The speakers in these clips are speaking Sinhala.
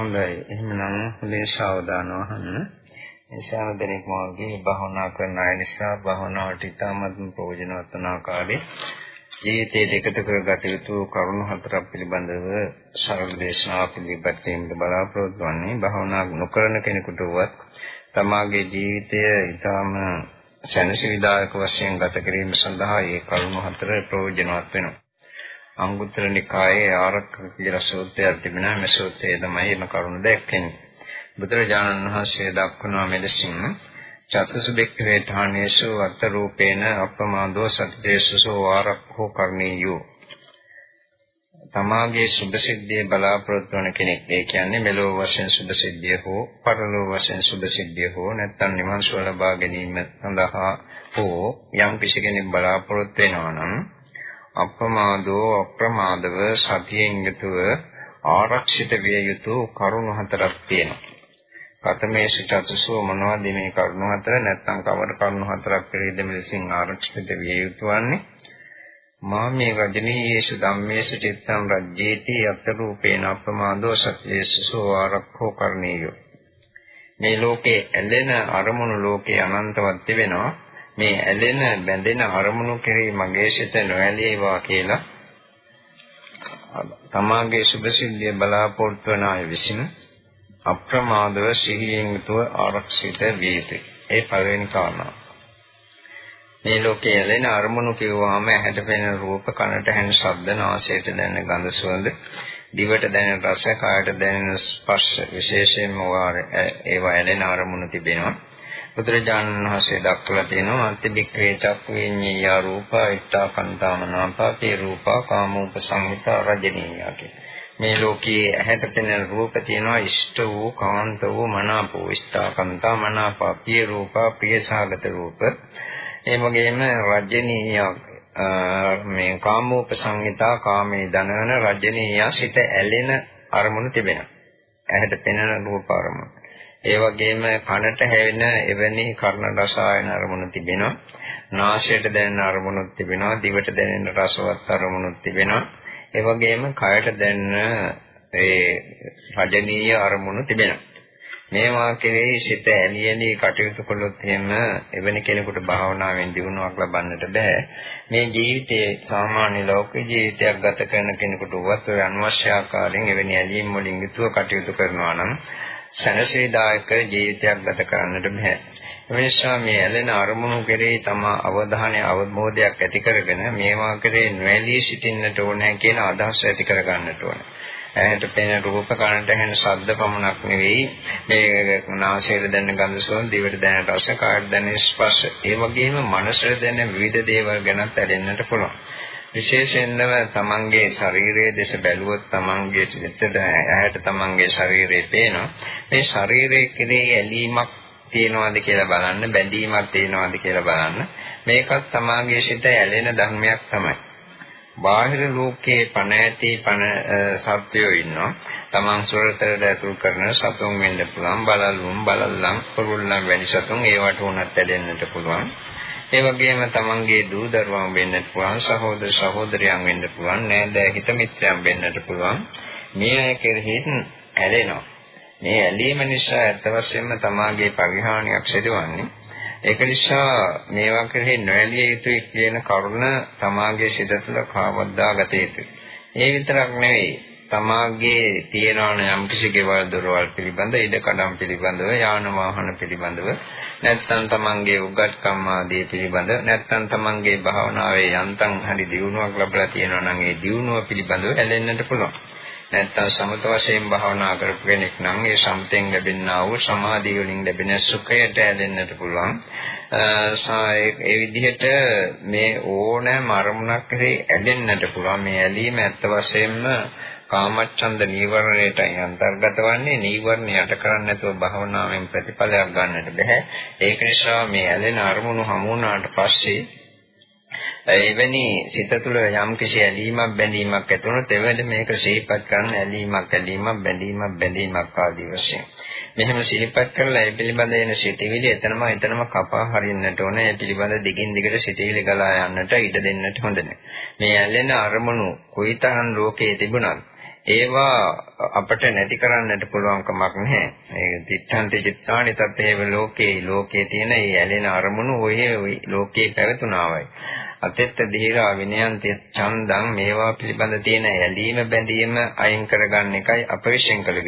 හොඳයි. එහෙනම් හොඳින් සාවධානව අහන්න. මේ සෑම දෙනෙක් මාගේ භවනා කරන අය නිසා භවනාවට ඉතාමත්ම ප්‍රයෝජනවත් වන ආකාරයේ ජීවිතයේ එකතු කරගත යුතු කරුණු හතරක් පිළිබඳව සරල දේශනාවක් පිළිබඳ වීමට බලාපොරොත්තු වන්නේ භවනා නොකරන කෙනෙකුට වුවත් තමාගේ ජීවිතය ඊටාම සැනසීමදායක වශයෙන් ගත කිරීම සඳහා මේ කරුණු හතර ප්‍රයෝජනවත් වෙනවා. අංගුත්තර නිකායේ ආරක්ක කියලා සූත්‍රයක් තිබෙනවා. මේ සූත්‍රයේ තමයි මේ කරුණ දැක්කෙන්නේ. බුදුරජාණන් වහන්සේ දක්වනවා මෙලෙසින් චතුසු බෙක්ඛවේ ඨානේසු අත්ත රූපේන අප්‍රමාදෝ සත්‍යේසුසෝ ආරක්ඛෝ කරණීයෝ තමාගේ සුභසිද්ධිය බලාපොරොත්තු වන කෙනෙක්. ඒ කියන්නේ මෙලොව වශයෙන් සුභසිද්ධිය හෝ පරලොව වශයෙන් සුභසිද්ධිය හෝ නැත්නම් නිවන් සුව ලබා ගැනීම සඳහා හෝ යම් කිසි කෙනෙක් බලාපොරොත්තු වෙනවා නම් අප්‍රමාදෝ අප්‍රමාදව සතියෙන් යුතුව ආරක්ෂිත විය යුතු කරුණු හතරක් තියෙනවා. කතමේ සිතසසෝ මොනවද මේ කරුණු හතර නැත්නම් කවර කරුණු හතරක් පිළිද මෙලෙසින් ආරක්ෂිත විය යුතු වන්නේ? මා මේ රජනීයේසු ධම්මේසු චිත්තං රජ්ජේති අත්රූපේන අප්‍රමාදෝ සත්‍යේසු ආරක්ඛෝ කරණීයෝ මේ ලෝකේ ඇලෙන අරමුණු ලෝකේ අනන්තවත් තිබෙනවා මේ ඇලෙන බැඳෙන අරමුණු කෙරෙහි මගේ සිත නොඇලීවා කියලා තමාගේ සුභසිද්ධිය බලාපොරොත්තු වන අය විසින් අප්‍රමාදව සිහියෙන් යුතුව ආරක්ෂිත විය යුතුයි. ඒ පළවෙනි කාරණාව. මේ ලෝකයේ ඇලෙන අරමුණු කිව්වහම ඇහැට පෙනෙන රූප කනට ඇහෙන ශබ්ද නාසයට දැනෙන ගඳ සුවඳ දිවට දැනෙන රස කායට දැනෙන ස්පර්ශ විශේෂයෙන්ම ඒවා ඇලෙන අරමුණු තිබෙනවා බුදුරජාණන් වහන්සේ දක්වලා තියෙනවා අත්‍යබික්ඛේ චක්ඛු විඤ්ඤාය රූපා ඉත්තා කන්තාමනාපාපේ රූපා කාමෝප සංහිතා රජනීයා මේ ලෝකයේ ඇහැට පෙනෙන රූප තියෙනවා ඉෂ්ට වූ කාන්ත වූ මනාපෝ ඉෂ්ඨා කන්තා මනාපාපේ රූපා ප්‍රියසහගත රූප ඒ වගේම රජනීය මේ කාමෝපසංහිතා කාමේ දනන රජනීය සිත ඇලෙන අරමුණු තිබෙනවා. ඇහැට පෙනෙන රූප අරමුණු. ඒ වගේම කනට හැවෙන එවැනි කර්ණ රසායන අරමුණු තිබෙනවා. නාසයට දැනෙන අරමුණුත් තිබෙනවා. දිවට දැනෙන රසවත් අරමුණුත් තිබෙනවා. ඒ වගේම කයට දැනෙන ඒ රජනීය අරමුණු තිබෙනවා. මේවා කෙරෙහි සිත ඇලියලි කටයුතු කළොත් එහෙම එවැනි කෙනෙකුට භාවනාවෙන් දියුණුවක් ලබන්නට බෑ. මේ ජීවිතයේ සාමාන්‍ය ලෞකික ජීවිතයක් ගත කරන කෙනෙකුට උවත් ඔය අනවශ්‍ය ආකාරයෙන් එවැනි ඇලීම් වලින් යුතුව කටයුතු කරනවා නම් සැනසීදායක ජීවිතයක් ගත කරන්නට බෑ. එනිසා මේ ඇලෙන අරමුණු කෙරෙහි තම අවධානය අවබෝධයක් ඇති කරගෙන මේවා කෙරෙහි නොඇලී සිටින්නට ඕනේ කියන අදහස ඇති කරගන්නට ඕනේ. ඇහැට පෙනෙන රූප කනට ඇහෙන ශබ්ද පමණක් නෙවෙයි මේ නාසයට දැනෙන ගඳ සුවඳ දිවට දැනෙන රස කායට දැනෙන ස්පර්ශ ඒ වගේම මනසට දැනෙන විවිධ දේවල් ගැනත් ඇලෙන්නට පුළුවන් විශේෂයෙන්ම තමන්ගේ ශරීරයේ දේශ බැලුවොත් තමන්ගේ සිතට ඇහැට තමන්ගේ ශරීරය පේනවා මේ ශරීරයේ කෙරෙහි ඇලීමක් තියෙනවද කියලා බලන්න බැඳීමක් තියෙනවද කියලා බලන්න මේකත් තමාගේ සිත ඇලෙන ධර්මයක් තමයි බාහිර ලෝකයේ පණ ඇති පණ සත්වයෝ ඉන්නවා. Taman සොරතරට ඇතුල් කරන සතුන් වෙන්න පුළුවන්. බලලුම් බලල්ලම් කුරුල්ලන් වැනි සතුන් ඒවට උනත් ඇලෙන්නට පුළුවන්. ඒ වගේම තමන්ගේ දූ දරුවන් වෙන්නත් පුළුවන් සහෝදර සහෝදරයන් වෙන්න පුළුවන් නෑදෑ හිත මිත්‍රයන් වෙන්නට පුළුවන්. මේ අය කෙරෙහිත් ඇලෙනවා. මේ ඇලීම නිසා ඇත්ත වශයෙන්ම තමාගේ පරිහානියක් සිදුවන්නේ. ඒක නිසා මේවා කෙරෙහි නොඇලිය යුතුයි කියන කරුණ තමාගේ සිත තුළ කාවද්දා ගත යුතුයි. ඒ විතරක් නෙවෙයි තමාගේ තියනවන යම් කිසි ගෙවල් දොරවල් පිළිබඳ ඉඩ කඩම් පිළිබඳව යාන වාහන පිළිබඳව නැත්නම් තමන්ගේ උගත්කම් ආදී පිළිබඳ නැත්නම් තමන්ගේ භාවනාවේ යන්තම් හරි දියුණුවක් ලැබලා තියෙනවා නම් ඒ දියුණුව පිළිබඳව ඇලෙන්නට පුළුවන්. නැත්නම් සමත වශයෙන් භාවනා කරපු කෙනෙක් නම් ඒ සමතෙන් ලැබෙනා වූ සමාධිය වලින් ලැබෙන සුඛයට ඇලෙන්නට පුළුවන්. ඒ විදිහට මේ ඕනෑම අරමුණක් කෙරේ ඇලෙන්නට පුළුවන්. මේ ඇලීම ඇත්ත වශයෙන්ම කාමච්ඡන්ද නීවරණයට අන්තර්ගත වන්නේ. නීවරණ යට කරන්නේ නැතුව භාවනාවෙන් ප්‍රතිඵලයක් ගන්නට බෑ. ඒක නිසා මේ ඇලෙන අරමුණු හමු වුණාට පස්සේ එවැනි සිත තුළ යම් කිසි ඇලීමක් බැඳීමක් ඇති වුණොත් එවැනි මේක සිහිපත් කරන ඇලීමක් ඇලීමක් බැඳීමක් බැඳීමක් ආදී වශයෙන්. මෙහෙම සිහිපත් කරලා ඒ පිළිබඳ එන සිතවිලි එතනම එතනම කපා හරින්නට ඕනේ. ඒ පිළිබඳ දිගින් දිගට සිතවිලි ගලා යන්නට ඉඩ දෙන්නට හොඳ නැහැ. මේ ඇලෙන අරමුණු කොයිතරම් ලෝකයේ තිබුණත් ඒවා අපට නැති කරන්නට පුළුවන් කමක් නැහැ. ඒ තිත්තන්ති චිත්තානි තතේව ලෝකේ ලෝකේ තියෙන ඒ ඇලෙන අරමුණු ඔය ලෝකේ පැවතුනාවයි. අතෙත්ත දීරා විනයන්ති ඡන්දං මේවා පිළිබඳ තියෙන ඇලීම බැඳීම අයින් කරගන්න එකයි අප විශ්ෙන් කළ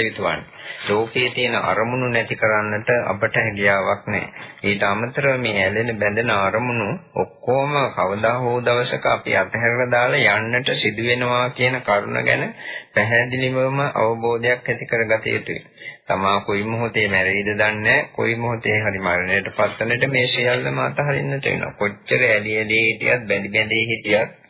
යුතුවන්නේ. ලෝකයේ තියෙන අරමුණු නැති කරන්නට අපට හැකියාවක් නැහැ. ඊට අමතරව මේ ඇලෙන බැඳෙන අරමුණු ඔක්කොම කවදා හෝ දවසක අපි අතහැරලා දාලා යන්නට සිදු වෙනවා කියන කරුණ ගැන පැහැදිලිවම අවබෝධයක් ඇති කරගත යුතුයි. තමා කොයි මොහොතේ මැරෙයිද දන්නේ කොයි මොහොතේ හරි මරණයට පත්වන්නට මේ සියල්ලම අතහරින්නට වෙනවා. කොච්චර ඇලි ඇලි හිටියත් බැඳි බැඳි හිටියත්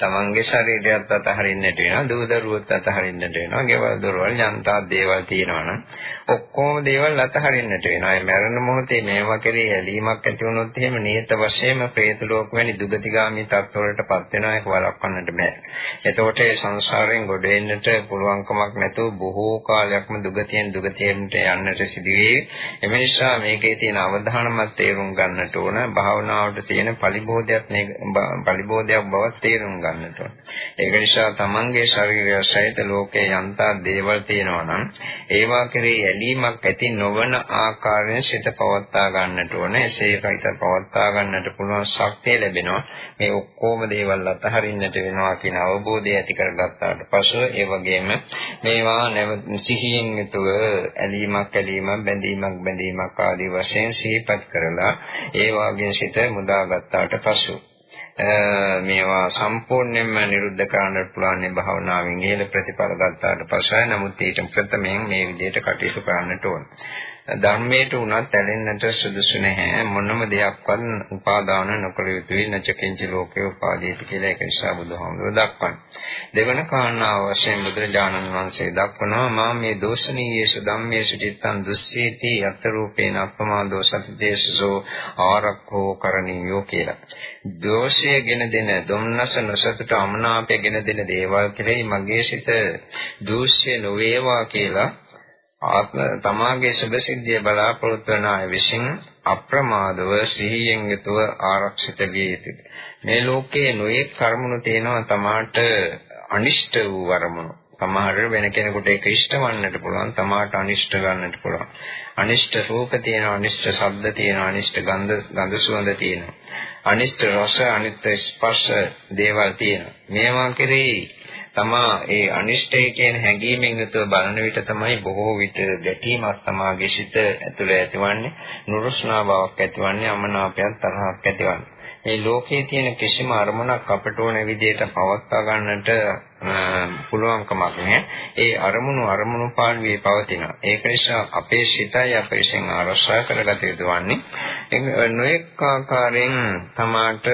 තමන්ගේ ශරීරයත් අතහරින්නට වෙනවා දූ දරුවොත් අතහරින්නට වෙනවා ගෙවල් දොරවල් යන්තා දේවල් තියෙනවනම් ඔක්කොම දේවල් අතහරින්නට වෙනවා. ඒ මරණ මොහොතේ මේවා කෙරේ ඇලීමක් ඇති වුණොත් එහෙම නියත වශයෙන්ම പ്രേත ලෝක වැනි දුගතිගාමී තත්ත්වවලටපත් වෙනවා ඒක වළක්වන්නට බෑ. එතකොට ඒ සංසාරයෙන් ගොඩ එන්නට පුළුවන්කමක් නැතුව බොහෝ කාලයක්ම දුගතියෙන් දුගතියට යන්නට සිදුවේ. එම නිසා මේකේ තියෙන අවධානමත් තේරුම් ගන්නට ඕන භාවනාවට තියෙන පරිබෝධයක් මේ පරිබෝධයක් බව තේරුම් ගන්නට ඕන. ඒක නිසා තමන්ගේ ශරීරය සහිත ලෝකේ යන්තා දේවල් තියෙනවා නම් ඒවා කෙරෙහි ඇලීමක් ඇති නොවන ආකාරයෙන් සිත පවත්වා ගන්නට ඕන. එසේ හිත පවත්වා ගන්නට පුළුවන් ශක්තිය ලැබෙනවා. මේ ඔක්කොම දේවල් අතහරින්නට වෙනවා කියන අවබෝධය ඇති කරගත්තාට පසු ඒ වගේම මේවා නැවත සිහියෙන් යුතුව ඇලීමක් ඇලීමක් බැඳීමක් බැඳීමක් ආදී වශයෙන් සිහිපත් කරලා ඒ වාගේ සිත මුදාගත්තාට පසු මේවා සම්පූර්ණයෙන්ම නිරුද්ධ කරන්නට පුළුවන් භාවනාවෙන් ඉහළ ප්‍රතිඵල ගත්තාට පස්සෙයි නමුත් ඊට ප්‍රථමයෙන් මේ විදිහට කටයුතු කරන්නට ඕන. ධර්මයට උනත් ඇලෙන්නට සුදුසු නැහැ. මොනම දෙයක්වත් උපාදාන නොකළ යුතුයි. නැචකින්ච ලෝකේ උපාදීති කියලා ඒක නිසා බුදුහාමුදුරුවෝ දක්වන්නේ දෙවන කාරණාව වශයෙන් බුදුරජාණන් වහන්සේ දක්වනවා මා මේ දෝෂණීයේසු ධම්මේසු චිත්තං දුස්සීති යත් රූපේන අප්‍රමාදෝ සතිදේශසෝ ආරක්ඛෝ කරණීයෝ කියලා. දෝෂයගෙන දෙන දුම්නස නොසතුට අමනාපයගෙන දෙන දේවල් කෙරෙහි මගේ සිත දූෂ්‍ය නොවේවා කියලා ආත්ම තමාගේ සුභසිද්ධිය බලාපොරොත්තු වන අය විසින් අප්‍රමාදව සිහියෙන් යුතුව ආරක්ෂිත විය යුතුයි. මේ ලෝකයේ නොයෙක් කර්මණු තියෙනවා තමාට අනිෂ්ට වූ වරමුණු. සමහර වෙන කෙනෙකුට ඒක ඉෂ්ට වන්නට පුළුවන් තමාට අනිෂ්ට ගන්නට පුළුවන් අනිෂ්ට රූප තියෙනවා අනිෂ්ට ශබ්ද තියෙනවා අනිෂ්ට ගන්ධ ගඳ සුවඳ තියෙනවා අනිෂ්ට රස අනිෂ්ට ස්පර්ශ දේවල් තියෙනවා මේවා කෙරෙහි තමා ඒ අනිෂ්ටය කියන හැඟීමෙන් යුතුව බලන විට තමයි බොහෝ විට ගැටීමක් තමාගේ සිත ඇතුළේ ඇතිවන්නේ නුරුස්නා බවක් ඇතිවන්නේ අමනාපයක් තරහක් ඇතිවන්නේ. මේ ලෝකයේ තියෙන කිසිම අරමුණක් අපට ඕන විදිහට පවත්වා ගන්නට පුළුවන්කමක් නැහැ. ඒ අරමුණු අරමුණු පාළුවේ පවතිනවා. ඒක නිසා අපේ සිතයි අප විසින් ආරක්ෂා කරගත යුතු වන්නේ නොඑක ආකාරයෙන් තමාට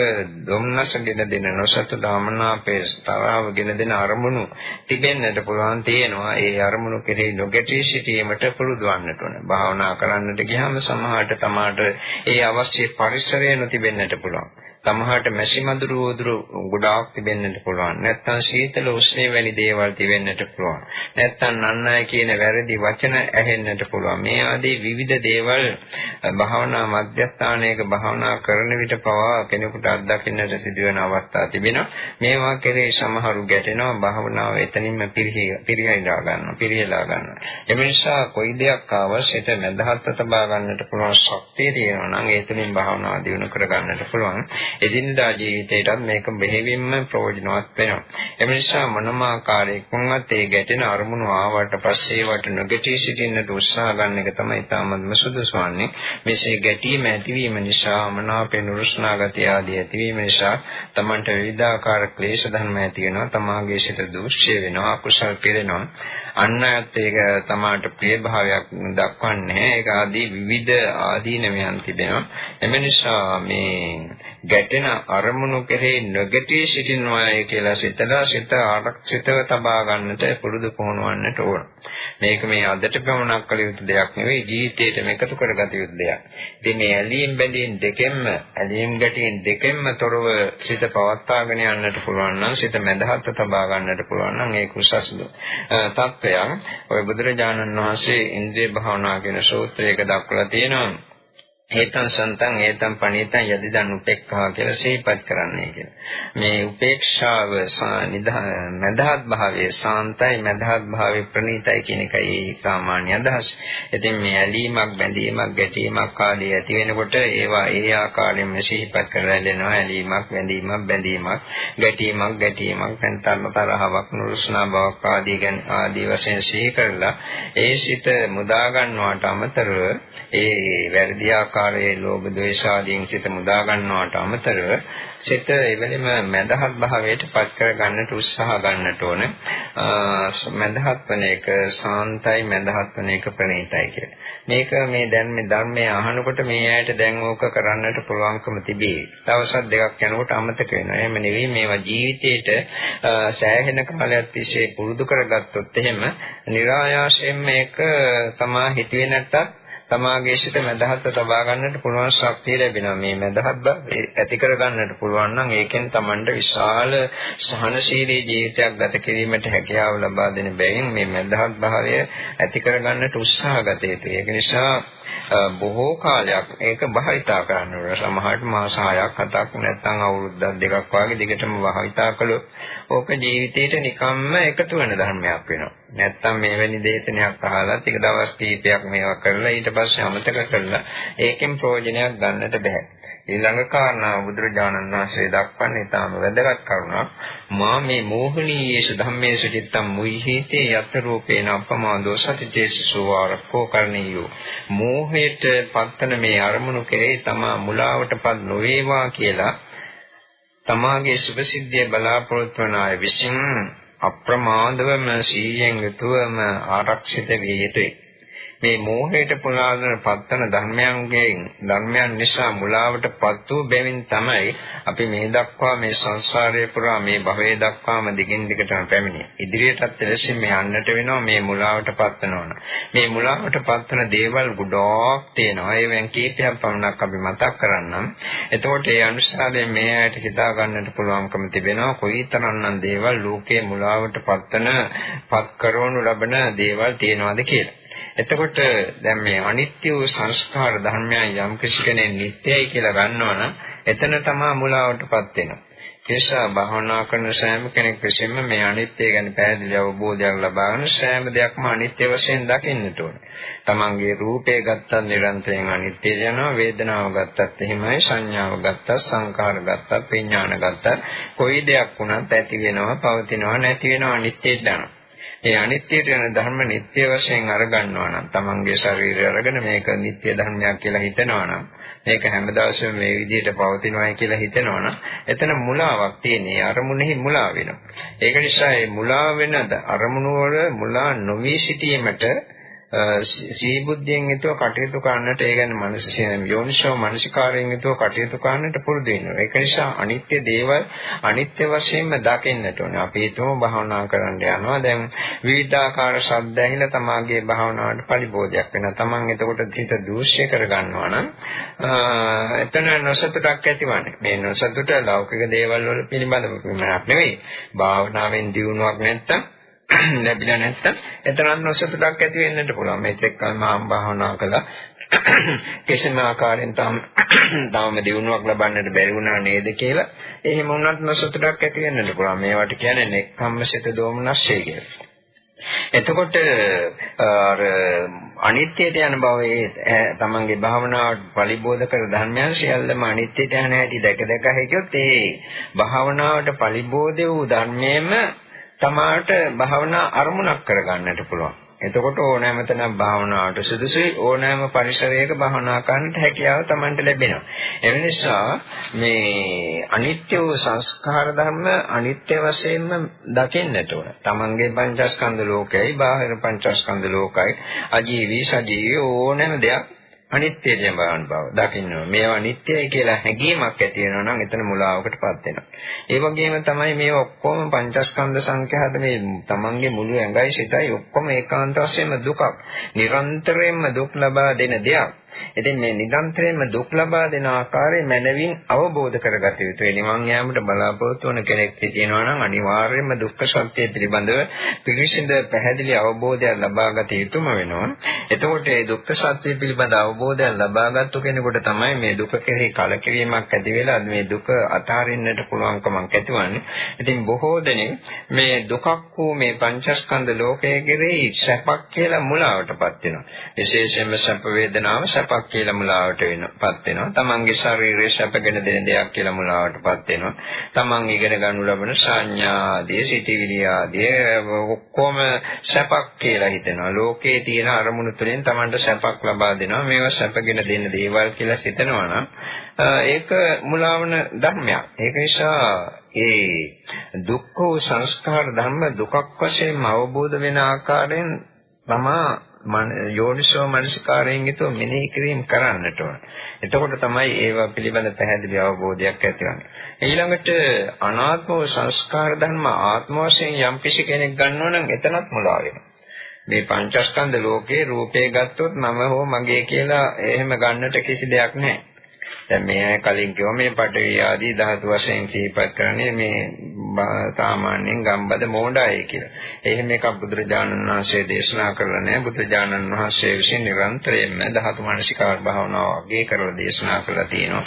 දුම්නසගෙන දෙන නොසතු දාමනාපේ තරවගෙන දෙන අරමුණු තිබෙන්නට පුළුවන් තියෙනවා. ඒ අරමුණු කෙරෙහි නොගැටී සිටීමට පුරුදු වන්නට ඕන. භාවනා කරන්නට ගියාම සමහරට තමාට ඒ අවශ්‍ය පරිසරය නොතිබෙන්නට පුළුවන්. සමහරට මැසි මදුරු උදුරු ගොඩාක් තිබෙන්නට පුළුවන්. නැත්නම් සීතල උෂ්ණ වැනි දේවල් තිබෙන්නට පුළුවන්. නැත්නම් නන්නය කියන වැරදි වචන ඇහෙන්නට පුළුවන්. මේ ආදී විවිධ දේවල් භාවනා මධ්‍යස්ථානයක භාවනා කරන විට පවා කෙනෙකුට අත්දකින්නට සිදුවෙන අවස්ථා තිබෙනවා. මේවා කෙරේ සමහරු ගැටෙනවා භාවනාව එතනින්ම පිරිහිලා ගන්නවා. පිරිහිලා ගන්නවා. ඒ නිසා කොයි දෙයක් අවශ්‍යිත නැදහත් තබා ගන්නට පුළුවන් ශක්තිය තියෙනවා නම් ඒ තුලින් භාවනාව දියුණු කර ගන්නට පුළුවන්. එදිනදා ජීවිතයටත් මේක බෙහෙවින්ම ප්‍රයෝජනවත් වෙනවා. එම නිසා මොනම ආකාරයකින්වත් ඒ ගැටෙන අරමුණු ආවට පස්සේ ඒවට නොගැටී සිටින්නට උත්සාහ ගන්න එක තමයි තාමත්ම සුදුසු වන්නේ. මෙසේ ගැටීම ඇතිවීම නිසා මනාපේ නුරුස්නා ගතිය ආදී ඇතිවීම නිසා තමන්ට විවිධාකාර ක්ලේශ ධර්ම ඇති වෙනවා. තමාගේ සිත දූෂ්‍ය වෙනවා, අකුසල් පිරෙනවා. අන්න ඇත්ත ඒක තමාට ප්‍රිය භාවයක් දක්වන්නේ. ඒක ආදී විවිධ ආදීනමයන් තිබෙනවා. එම නිසා මේ ගැටෙන අරමුණු කෙරෙහි නොගැටී සිටිනවායි කියලා සිතලා සිත ආරක්ෂිතව තබා ගන්නට පුරුදු පුහුණුවන්නට ඕන. මේක මේ අදට පමණක් කළ යුතු දෙයක් නෙවෙයි ජීවිතේටම එකතු කරගත යුතු දෙයක්. ඉතින් මේ ඇලීම් බැඳීම් දෙකෙන්ම ඇලීම් ගැටීම් දෙකෙන්ම තොරව සිත පවත්වාගෙන යන්නට පුළුවන් නම් සිත මැදහත් තබා ගන්නට පුළුවන් නම් ඒක උසස්දු. තත්වයක් ඔය බුදුරජාණන් වහන්සේ ඉන්ද්‍රිය භාවනා කියන සූත්‍රයක දක්වලා තියෙනවා. හේතං සන්තං ඒතං පණීතං යදිදන් උපේක්ඛා කියලා සිහිපත් කරන්නේ කියලා. මේ උපේක්ෂාව මදහත් භාවයේ සාන්තයි මදහත් භාවයේ ප්‍රණීතයි කියන එකයි සාමාන්‍ය අදහස. ඉතින් මේ ඇලීමක් බැඳීමක් ගැටීමක් ආදී ඇති වෙනකොට ඒවා ඒ ආකාරයෙන්ම සිහිපත් කරලා දෙනවා ඇලීමක් බැඳීමක් බැඳීමක් ගැටීමක් ගැටීමක් නැත්නම් තරහවක් නුරුස්නා බවක් ආදී ගැන ආදී වශයෙන් සිහි කරලා ඒ සිත මුදා ගන්නවට අමතරව ඒ වැරදි ආකාර ආකාරයේ ලෝභ ද්වේෂ ආදීන් සිත මුදා ගන්නවට අමතරව සිත එවැනිම මදහත් භාවයට පත් කර ගන්නට උත්සාහ ගන්නට ඕන. මදහත් වන එක සාන්තයි මදහත් වන එක ප්‍රණීතයි කියලා. මේක මේ දැන් මේ ධර්මයේ අහනකොට මේ ඇයට දැන් ඕක කරන්නට පුළුවන්කම තිබේ. දවසක් දෙකක් යනකොට අමතක වෙනවා. එහෙම නෙවෙයි මේවා ජීවිතේට සෑහෙන කාලයක් තිස්සේ පුරුදු කරගත්තොත් එහෙම નિરાයාසයෙන් මේක තමා හිතුවේ නැත්තත් තමාගේ සිත මදහත් තබා ගන්නට පුළුවන් ශක්තිය ලැබෙනවා. මේ මදහත් ඇති කර ගන්නට පුළුවන් නම් ඒකෙන් Tamanට විශාල සහනශීලී ජීවිතයක් ගත කිරීමට හැකියාව ලබා දෙන බැවින් මේ මදහත් භාවය ඇති කර ගන්නට උත්සාහ ගත යුතුයි. ඒක නිසා බොහෝ කාලයක් ඒක භාවිතා කරන්න ඕන. සමහරට මාස 6ක් 7ක් නැත්නම් අවුරුද්දක් දෙකක් වගේ දිගටම භාවිතා කළොත් ඕක ජීවිතේට නිකම්ම එකතු වෙන ධර්මයක් වෙනවා. නැත්නම් මෙවැනි දේශනයක් අහලා ටික දවස් කිහිපයක් මේවා කරලා ඊට පස්සේ අමතක කරලා ඒකෙන් ප්‍රයෝජනයක් ගන්නට බෑ. ඊළඟ කාරණා බුදුරජාණන් වහන්සේ දක්වන්නේ ඊටාම වැදගත් කරුණක්. මා මේ මෝහණීයේසු ධම්මේසු චිත්තම් මුයිහිතේ යත් රූපේන අපමාදෝ සතිචේසු වාරකෝ කරණියෝ. මෝහයට පත්තන මේ අරමුණු කෙරෙහි තමා මුලාවටපත් නොවේවා කියලා තමාගේ සුභසිද්ධිය බලාපොරොත්තු වන අය විසින් අප්‍රමාදවම සීයෙන් යුතුවම ආරක්ෂිත විය යුතුයි. මේ මෝහයට පුලාගෙන පත්තන ධර්මයන්ගෙන් ධර්මයන් නිසා මුලාවටපත් වූ බැවින් තමයි අපි මේ දක්වා මේ සංසාරයේ පුරා මේ භවයේ දක්වාම දිගින් දිගටම පැමිණියේ. ඉදිරියටත් එලෙසින් මේ යන්නට වෙනවා මේ මුලාවටපත් වෙනවන. මේ මුලාවටපත් වෙන දේවල් ගොඩාක් තියෙනවා. ඒවෙන් කීපයක් පමණක් අපි මතක් කරන්නම්. එතකොට ඒ අනුසාරයෙන් මේ ඇයට හිතා ගන්නට පුළුවන්කම තිබෙනවා කොයිතරම්නම් දේවල් ලෝකයේ මුලාවටපත් වෙන පත් කරවනු ලබන දේවල් තියෙනවද කියලා. එතකොට දැන් මේ අනිත්‍ය වූ සංස්කාර ධර්මයන් යම් කෙනෙක් නිට්ටයයි කියලා ගන්නවනම් එතන තමයි මුලාවටපත් වෙනවා. ඒසා භවනා කරන සෑම කෙනෙක් විසින්ම මේ අනිත්‍ය ගැන පැහැදිලි අවබෝධයක් ලබාගෙන සෑම දෙයක්ම අනිත්‍ය වශයෙන් දකින්නට ඕනේ. තමන්ගේ රූපය ගත්තත් නිරන්තරයෙන් අනිත්‍ය යනවා, වේදනාව ගත්තත් එහෙමයි, සංඥාව ගත්තත්, සංකාර ගත්තත්, විඥාන ගත්තත් කොයි දෙයක් වුණත් ඇති වෙනවා, පවතිනවා, නැති වෙනවා අනිත්‍යයට යනවා. ඒ අනිත්‍යයට යන ධර්ම නිට්ටය වශයෙන් අරගන්නවා නම් තමන්ගේ ශරීරය අරගෙන මේක නිට්ටය ධර්මයක් කියලා හිතනවා නම් මේක හැමදාසම මේ විදිහට පවතිනවායි කියලා හිතනවා නම් එතන මුලාවක් තියෙනේ අරමුණෙහි මුලා වෙනවා. ඒක නිසා මේ මුලා වෙන අරමුණු වල මුලා නොවි සිටීමට සිහි බුද්ධියෙන් යුතුව කටයුතු කරන්නට ඒ කියන්නේ මනස යෝනිසෝ මනසිකාරයෙන් යුතුව කටයුතු කරන්නට පුරුදු වෙනවා. ඒක නිසා අනිත්‍ය දේවල් අනිත්‍ය වශයෙන්ම දකින්නට ඕනේ. අපි හිතමු භාවනා කරන්න යනවා. දැන් විවිධාකාර ශබ්ද ඇහිලා තමාගේ භාවනාවට පරිබෝධයක් වෙනවා. Taman එතකොට හිත දූෂ්‍ය කරගන්නවා නම් එතන නොසතුටක් ඇතිවන්නේ. මේ නොසතුට ලෞකික දේවල් වල පිළිබඳව නෙවෙයි. භාවනාවෙන් දියුණුවක් නැත්තම් ලැබිලා නැත්තම් එතරම් නොසතුටක් ඇති වෙන්නට පුළුවන්. මේත් එක්කම මම භාවනා කළා. කිසිම ආකාරයෙන් තම තවම දිනුවක් ලබන්නට බැරි වුණා නේද කියලා එහෙම වුණත් නොසතුටක් ඇති වෙන්නට පුළුවන්. මේවට කියන්නේ නෙක්ඛම්මසිත දෝමනස්සේ කියලා. එතකොට අර අනිත්‍යයට යන බවේ තමන්ගේ භාවනාවට පරිබෝධ කර ධර්මයන් සියල්ලම අනිත්‍යයට යන හැටි දැක දැක හිටියොත් ඒ භාවනාවට පරිබෝධ වූ ධර්මයේම තමාට භාවනා අරමුණක් කරගන්නට පුළුවන්. එතකොට ඕනෑම තැනක් භාවනාවට සුදුසුයි ඕනෑම පරිසරයක භාවනා කරන්නට හැකියාව Tamanට ලැබෙනවා. ඒ නිසා මේ අනිත්‍ය වූ සංස්කාර ධර්ම අනිත්‍ය වශයෙන්ම දකින්නට ඕන. Tamanගේ පංචස්කන්ධ ලෝකයයි බාහිර පංචස්කන්ධ ලෝකයි අජීවී සජීවී ඕනෑම දෙයක් අනිත්‍යය බලන බව දකින්න මේවා අනිත්‍යයි කියලා හැඟීමක් ඇති වෙනවා නම් එතන මුලාවකටපත් වෙනවා. ඒ වගේම තමයි මේ ඔක්කොම පංචස්කන්ධ සංඛ්‍යාත මේ තමන්ගේ මුළු ඇඟයි සිතයි ඔක්කොම ඒකාන්ත වශයෙන්ම දුකක්. නිරන්තරයෙන්ම දුක් ලබා දෙන දෙයක්. ඉතින් මේ නිරන්තරයෙන්ම දුක් ලබා දෙන ආකාරය මනවින් අවබෝධ කරගත යුතුයි. නිවන් යාමට බලාපොරොත්තු වන කෙනෙක් සිටිනවා නම් අනිවාර්යයෙන්ම දුක්ඛ සත්‍ය පිළිබඳව පිළිසිඳ පැහැදිලි අවබෝධයක් ලබා ගත යුතුම වෙනවා. එතකොට මේ දුක්ඛ සත්‍ය පිළිබඳ අවබෝධයක් ලබාගත්තු කෙනෙකුට තමයි මේ දුක කෙරෙහි කලකිරීමක් ඇති වෙලා මේ දුක අතාරින්නට පුළුවන්කමක් ඇතිවන්නේ. ඉතින් බොහෝ දෙනෙක් මේ දුකක් වූ මේ පංචස්කන්ධ ලෝකයේ කෙරෙහි සැපක් කියලා මුලාවටපත් වෙනවා. විශේෂයෙන්ම සැප වේදනාව සැපක් කියලා මුලාවට වෙනපත් වෙනවා. තමන්ගේ ශරීරයේ සැපගෙන දෙන දෙයක් කියලා මුලාවටපත් වෙනවා. තමන් ඉගෙන ගන්නු ලබන සංඥා ආදී සිටිවිලි ආදී ඔක්කොම සැපක් කියලා හිතෙනවා. ලෝකේ තියෙන අරමුණු තුළින් තමන්ට සැපක් ලබා දෙනවා. මේවා සැපගෙන දෙන දේවල් කියලා සිතනවා නම් ඒක මුලාවන ධර්මයක්. ඒක නිසා ඒ දුක්ඛ සංස්කාර ධර්ම දුකක් වශයෙන් අවබෝධ වෙන ආකාරයෙන් තමා යෝනිසෝ මනසිකාරයෙන් යුතුව මෙනෙහි කිරීම කරන්නට ඕන. එතකොට තමයි ඒවා පිළිබඳ පැහැදිලි අවබෝධයක් ඇතිවන්නේ. ඊළඟට අනාත්ම සංස්කාර ධර්ම ආත්ම වශයෙන් යම් කිසි කෙනෙක් ගන්නවා නම් එතනත් මුලා වෙනවා. මේ පංචස්කන්ධ ලෝකේ රූපේ ගත්තොත් මම හෝ මගේ කියලා එහෙම ගන්නට කිසි දෙයක් නැහැ. දැන් මේ කලින් කිව්වා මේ පඨවි ආදී ධාතු වශයෙන් සිහිපත් කරන්නේ මේ සාමාන්‍යයෙන් ගම්බද මෝඩයි කියලා. එහෙම එකක් බුදුරජාණන් වහන්සේ දේශනා කරලා නැහැ. බුදුරජාණන් වහන්සේ විසින් නිරන්තරයෙන්ම ධාතු මනසිකාර භාවනාව අගය කරලා දේශනා කරලා තියෙනවා.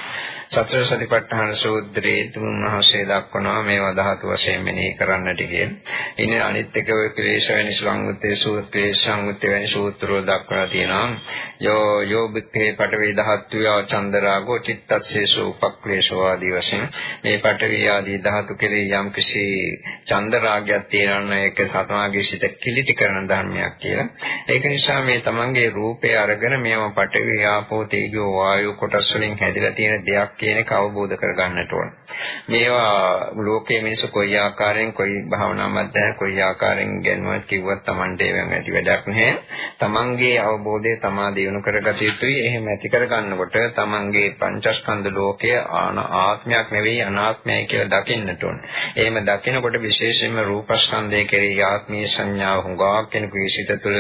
සතර සතිපට්ඨාන සූත්‍රයේ තුන්වහන්සේ දක්වනවා මේවා ධාතු වශයෙන් මෙනෙහි කරන්නට කියන. ඉන්නේ අනිත් එක ඔය ක්ලේශ වෙනි සංගුත්තේ සූත්‍රයේ සංගුත්තේ වැනි සූත්‍රවල දක්වලා තියෙනවා. යෝ යෝ බුත්තේ පඨවි ධාතුය චන්දරාගෝ චිත්තස්සේසු උපක්ලේශෝ ආදී වශයෙන් මේ පඨවි ආදී ධාතු කෙරෙහි යම් කිසි චන්දරාගයක් තියෙනවා ඒක සතමාගේ සිත කිලිටි කරන ධර්මයක් කියලා. ඒක නිසා මේ තමන්ගේ රූපය අරගෙන මේවා පඨවි ආපෝ තේජෝ වායු කොටස් වලින් හැදිලා තියෙන දෙයක් කියන එක අවබෝධ කරගන්නට ඕන. මේවා ලෝකයේ මිනිස්සු කොයි ආකාරයෙන් කොයි භාවනා මැද කොයි ආකාරයෙන් ගැනවත් කිව්වත් Tamante ඒවෙන් ඇති වැඩක් නැහැ. Tamanගේ අවබෝධය තමා දිනු කරගත යුතුයි. එහෙම ඇති කරගන්නකොට Tamanගේ පංචස්කන්ධ ලෝකය ආත්මයක් නෙවෙයි අනාත්මයයි කියලා දකින්නට ඕන. එහෙම දකිනකොට විශේෂයෙන්ම රූපස්කන්ධය කෙරෙහි ආත්මීය සංඥාව හුඟක් කෙනෙකුගේ සිත තුළ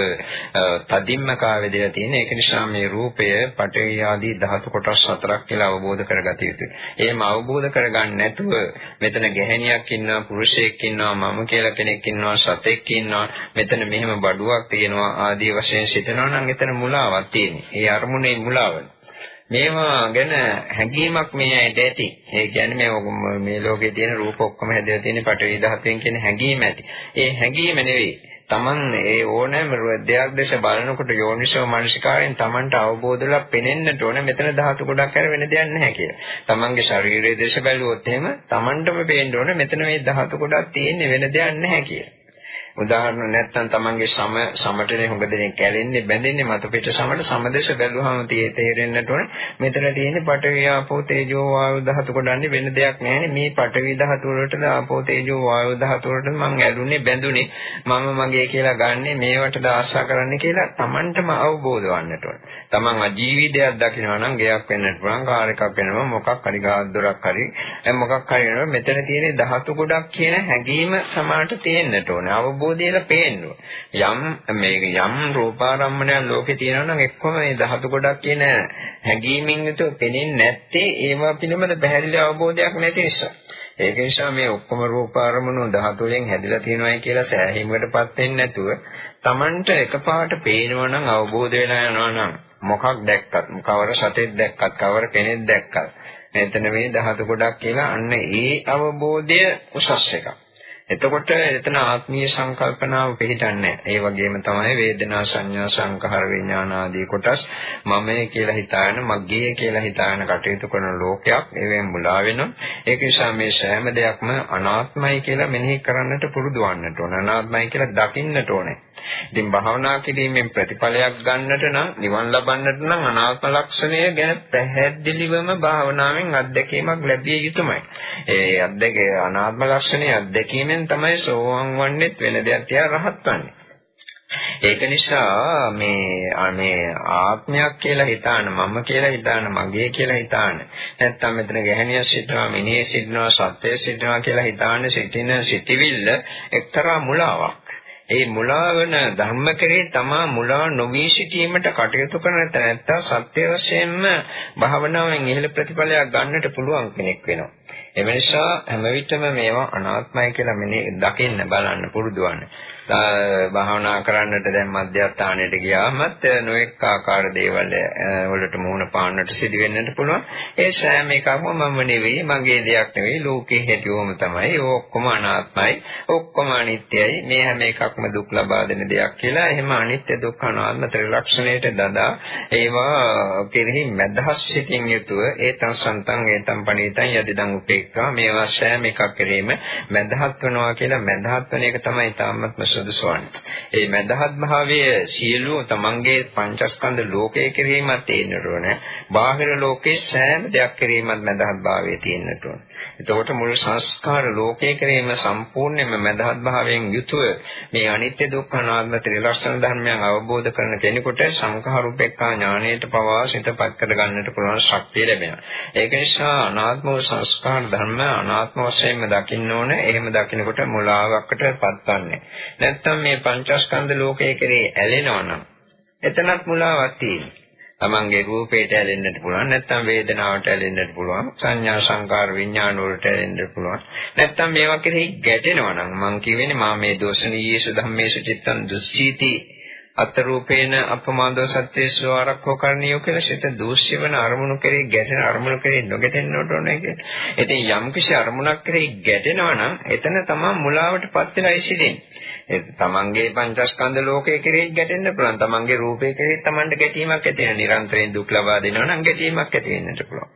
තදින්ම කාවැදලා තියෙන. ඒක නිසා මේ රූපය පඨවි ආදී ධාතු කොටස් හතරක් කියලා අවබෝධ කරගන්න ගත යුතුයි. එහෙම අවබෝධ කරගන්න නැතුව මෙතන ගැහණියක් ඉන්නවා, පුරුෂයෙක් ඉන්නවා, මම කියලා කෙනෙක් ඉන්නවා, සතෙක් ඉන්නවා, මෙතන මෙහෙම බඩුවක් තියෙනවා ආදී වශයෙන් සිතනවා නම් එතන මුලාවක් තියෙනවා. ඒ අරමුණේ මුලාවයි. මේවා ගැන හැඟීමක් මේ ඇයිද ඇති. ඒ කියන්නේ මේ මේ ලෝකේ තියෙන රූප ඔක්කොම හැදලා තියෙන පටවි ධාතුවෙන් කියන හැඟීම ඇති. ඒ හැඟීම නෙවෙයි. Taman ඒ ඕනෑම දෙයක් දැස බලනකොට යෝනිසෝ මනසිකාරයෙන් Tamanට අවබෝධලා පෙනෙන්නට ඕන මෙතන ධාතු ගොඩක් කර වෙන දෙයක් නැහැ කියලා. Tamanගේ ශරීරයේ දේශ බැලුවොත් එහෙම Tamanටම පේන්න ඕන මෙතන මේ ධාතු ගොඩක් තියෙන්නේ වෙන දෙයක් නැහැ කියලා. උදාහරණ නැත්තම් තමන්ගේ සම සමටනේ හොඟ දෙනෙක් කැලෙන්නේ බැඳෙන්නේ මත පිට සමට සමදේශ බැලුවහම තේරෙන්නට ඕනේ. මෙතන තියෙන්නේ පඨවි ආපෝ තේජෝ වායු ධාතු කොටන්නේ වෙන දෙයක් නැහැ මේ පඨවි ධාතු වලට ආපෝ තේජෝ වායු ධාතු වලට මං ඇලුනේ බැඳුනේ. මම මගේ කියලා ගන්නෙ මේවටද ආශා කරන්නේ කියලා තමන්ටම අවබෝධ වන්නට ඕනේ. තමන් අජීවිතයක් දකිනවා නම් ගයක් වෙන්නට පුළුවන් කාර් එකක් වෙනවා මොකක් හරි ගාද්දොරක් හරි මොකක් හරි වෙනවා. මෙතන තියෙන ධාතු ගොඩක් කියන හැඟීම සමානට තියෙන්නට ඕනේ. අවබෝධයලා පේනවා. යම් මේක යම් රූපාරම්මණයන් ලෝකේ තියෙනවා නම් එක්කම මේ ධාතු ගොඩක් කියන හැඟීමින් යුතුව පෙනෙන්නේ නැත්තේ ඒවා පිළිබඳ පැහැදිලි අවබෝධයක් නැති නිසා. ඒක නිසා මේ ඔක්කොම රූපාරමුණු ධාතු වලින් හැදිලා තියෙනවායි කියලා සෑහීමකටපත් වෙන්නේ නැතුව Tamanට එකපාරට පේනවා නම් අවබෝධ වෙලා යනවා නම් මොකක් දැක්කත් කවර සතෙක් දැක්කත් කවර කෙනෙක් දැක්කත් මෙතන මේ ධාතු ගොඩක් කියලා අන්න ඒ අවබෝධය උසස් එකක්. එතකොට එතන ආත්මීය සංකල්පනාව පිළිටන්නේ ඒ වගේම තමයි වේදනා සංඥා සංඛාර විඥාන ආදී කොටස් මමයි කියලා හිතාන මගේ කියලා හිතාන කටයුතු කරන ලෝකයක් ඒවෙන් මුලා වෙනවා. ඒක නිසා මේ සෑම දෙයක්ම අනාත්මයි කියලා මෙනෙහි කරන්නට පුරුදු වන්නට ඕන. අනාත්මයි කියලා දකින්නට ඕනේ. ඉතින් භාවනා කිරීමෙන් ප්‍රතිඵලයක් ගන්නට නම් නිවන් ලබන්නට නම් අනාත්ම ලක්ෂණය ගැන පැහැදිලිවම භාවනාවෙන් අත්දැකීමක් ලැබිය යුතුමයි. ඒ අත්දැකේ අනාත්ම ලක්ෂණය අත්දැකීමෙන් තමයි සෝවාන් වන්නේත් වෙන දෙයක් තියා රහත් වන්නේ. ඒක නිසා මේ මේ ආත්මයක් කියලා හිතාන මම කියලා හිතාන මගේ කියලා හිතාන නැත්තම් මෙතන ගැහණියක් සිටිනවා මිනිහෙක් සිටිනවා සත්‍යයක් සිටිනවා කියලා හිතාන සිටින සිටිවිල්ල එක්තරා මුලාවක්. ඒ මුලාවන ධර්ම කෙරේ තමා මුලා නොවී සිටීමට කටයුතු කරන තැනැත්තා සත්‍ය වශයෙන්ම භාවනාවෙන් ඉහළ ප්‍රතිඵලයක් ගන්නට පුළුවන් කෙනෙක් වෙනවා. එම නිසා හැම විටම මේවා අනාත්මයි කියලා මෙනේ දකින්න බලන්න පුරුදු වන්න. භාවනා කරන්නට දැන් මධ්‍යස්ථානයට ගියාමත් නොඑක ආකාර දේවල් වලට මුහුණ පාන්නට සිදු වෙන්නට පුළුවන්. ඒ සෑම එකක්ම මම නෙවෙයි, මගේ දෙයක් නෙවෙයි, ලෝකේ හැටිවම තමයි. ඒ ඔක්කොම අනාත්මයි, ඔක්කොම අනිත්‍යයි. මේ හැම එකක්ම දුක් ලබා දෙන දෙයක් කියලා. එහෙම අනිත්‍ය දුක්ඛ අනාත්ම ත්‍රිලක්ෂණයට දදා ඒවා කෙරෙහි මදහස් සිටින් යුතුව ඒතං සන්තං ඒතං පණීතං යදිදං උපේක්ඛා මේවා සෑම එකක් කෙරෙහිම මදහත් වෙනවා කියලා මදහත් වෙන එක තමයි තාමත්ම සුදුසු වන්නේ. ඒ මදහත් භාවය සියලු තමන්ගේ පංචස්කන්ධ ලෝකයේ කෙරෙහිමත් තේන්නට ඕනේ. බාහිර ලෝකේ සෑම දෙයක් කෙරෙහිමත් මදහත් භාවය තියෙන්නට ඕනේ. එතකොට මුළු සංස්කාර ලෝකයේ කෙරෙහිම සම්පූර්ණයෙන්ම මදහත් භාවයෙන් යුතුව මේ අනිත්‍ය දුක්ඛ අනාත්ම ත්‍රිලක්ෂණ ධර්මයන් අවබෝධ කරන කෙනෙකුට සංඛාරුපේක්ඛා ඥාණයට පවා සිතපත් කර ගන්නට පුළුවන් ශක්තිය ලැබෙනවා. ඒක නිසා අනාත්ම සංස්කාර ධර්ම අනාත්ම වශයෙන්ම දකින්න ඕනේ. එහෙම දකිනකොට මුලාවකට පත්වන්නේ. නැත්තම් මේ පංචස්කන්ධ ලෝකයේ කෙරේ ඇලෙනවා නම් එතනත් මුලාවක් තියෙනවා. තමන්ගේ රූපයට ඇලෙන්නට පුළුවන් නැත්නම් වේදනාවට ඇලෙන්නට පුළුවන් සංඥා සංකාර විඥාන වලට ඇලෙන්නට පුළුවන්. නැත්නම් මේවා කෙරෙහි ගැටෙනවා නම් මම කියවෙන්නේ මා මේ දෝෂණීයසු ධම්මේසු චිත්තං දුස්සීති අතරූපේන අපමාදෝ සත්‍යේසු ආරක්ෂෝ කරණියෝ කියලා සිත දූෂ්‍ය වෙන අරමුණු කෙරෙහි ගැටෙන අරමුණු කෙරෙහි නොගැටෙන්නට ඕනේ කියන්නේ. ඉතින් යම් කිසි අරමුණක් කෙරෙහි ගැටෙනවා නම් එතන තමයි මුලාවටපත් වෙලා ඉසිදෙන්නේ. ඒ තමන්ගේ පංචස්කන්ධ ලෝකයේ කෙරෙහි ගැටෙන්න පුළුවන්. තමන්ගේ රූපේ කෙරෙහි තමන්ට ගැටීමක් ඇති වෙන නිරන්තරයෙන් දුක් ලබා දෙනවා නම් ගැටීමක් ඇති වෙන්නට පුළුවන්.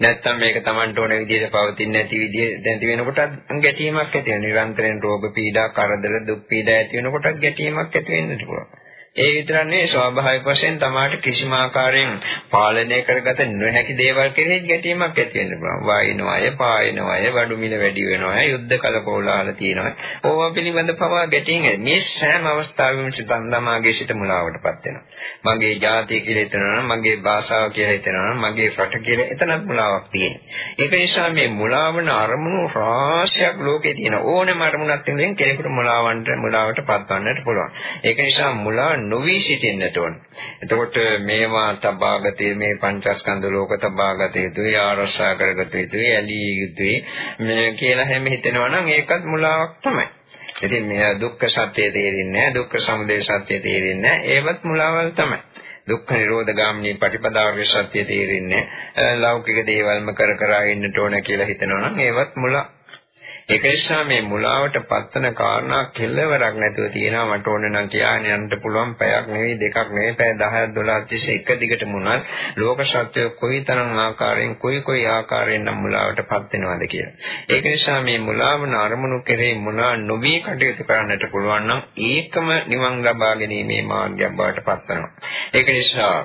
නැත්තම් මේක තමන්ට ඕන විදිහට පවතින්නේ නැති විදිහ දැන් වෙනකොට ගැටීමක් ඇති වෙනවා. නිරන්තරයෙන් රෝග පීඩා, කරදර, දුක් පීඩා ඇති වෙනකොට ගැටීමක් ඇති වෙන්නට පුළුවන්. ඒ විතරක් නෙවෙයි ස්වාභාවික වශයෙන් තමාට කිසිම ආකාරයෙන් පාලනය කරගත නොහැකි දේවල් කෙරෙහි ගැටීමක් ඇති වෙන්න පුළුවන්. වයින්වය, පායනවය, වඩු මිල වැඩි වෙනවය, යුද්ධ කලකෝලාහල තියෙනවා. ඕවා පිළිබඳ පවා ගැටීම් මේ සෑම අවස්ථාවෙම සිතන් තමාගේ සිත මුලාවටපත් වෙනවා. මගේ ජාතිය කියලා හිතනවා නම්, මගේ භාෂාව කියලා හිතනවා නම්, මගේ රට කියලා එතනත් මුලාවක් තියෙනවා. ඒක නිසා මේ මුලාවන අරමුණු රාශියක් ලෝකේ තියෙන ඕනෑම අරමුණක් තියෙන කෙනෙකුට මුලාවන්ට මුලාවට පත්වන්නට පුළුවන්. ඒක නිසා මුලා නොවි සිටින්නට ඕන. එතකොට මේවා තබාගතේ මේ පංචස්කන්ධ ලෝක තබාගත යුතුයි ආරක්ෂා කරගත යුතුයි ඇලී යුතුයි මේ කියලා හැම හිතෙනවා නම් ඒකත් මුලාවක් තමයි. ඉතින් මේ දුක්ඛ සත්‍ය තේරෙන්නේ නැහැ දුක්ඛ සමුදය සත්‍ය තේරෙන්නේ නැහැ ඒවත් මුලාවල් තමයි. දුක්ඛ නිරෝධ ගාමිනී පටිපදාවේ සත්‍ය තේරෙන්නේ ලෞකික දේවල්ම කර කර ඉන්නට ඕන කියලා හිතනවා නම් ඒවත් මුලා ඒක නිසා මේ මුලාවට පත්තන කාරණා කෙලවරක් නැතුව තියෙනවා මට ඕන නම් කියාගෙන යන්න පුළුවන් පැයක් නෙවෙයි දෙකක් නෙවෙයි පැය 10ක් 12ක් තිස්සේ එක දිගට මුණත් ලෝක සත්‍ය කොයිතරම් ආකාරයෙන් කොයි කොයි ආකාරයෙන් නම් මුලාවට පත් වෙනවද කියලා. ඒක නිසා මේ මුලාවන අරමුණු කෙරෙහි මුලා නොවි කටයුතු කරන්නට පුළුවන් නම් ඒකම නිවන් ලබා ගැනීමේ මාර්ගයක් බවට පත් වෙනවා. ඒක නිසා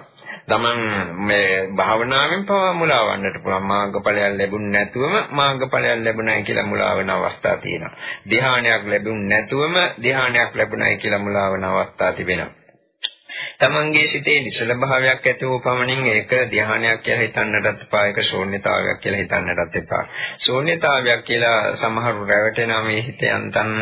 තමන් මේ භාවනාවෙන් පවා මුලාවන්නට පුළුවන්. මාර්ගඵලයක් ලැබුණ නැතුවම මාර්ගඵලයක් ලැබුණයි කියලා මුලා වෙන අවස්ථා තියෙනවා. ධ්‍යානයක් ලැබුණ නැතුවම ධ්‍යානයක් ලැබුණයි කියලා මුලා වෙන අවස්ථා තිබෙනවා. තමන්ගේ සිතේ නිසල භාවයක් ඇති වූ පමණින් ඒක ධ්‍යානයක් කියලා හිතන්නටත් එපා. ඒක ශූන්‍යතාවයක් කියලා හිතන්නටත් එපා. ශූන්‍යතාවයක් කියලා සමහරු රැවටෙනා මේ හිතේ අන්තන්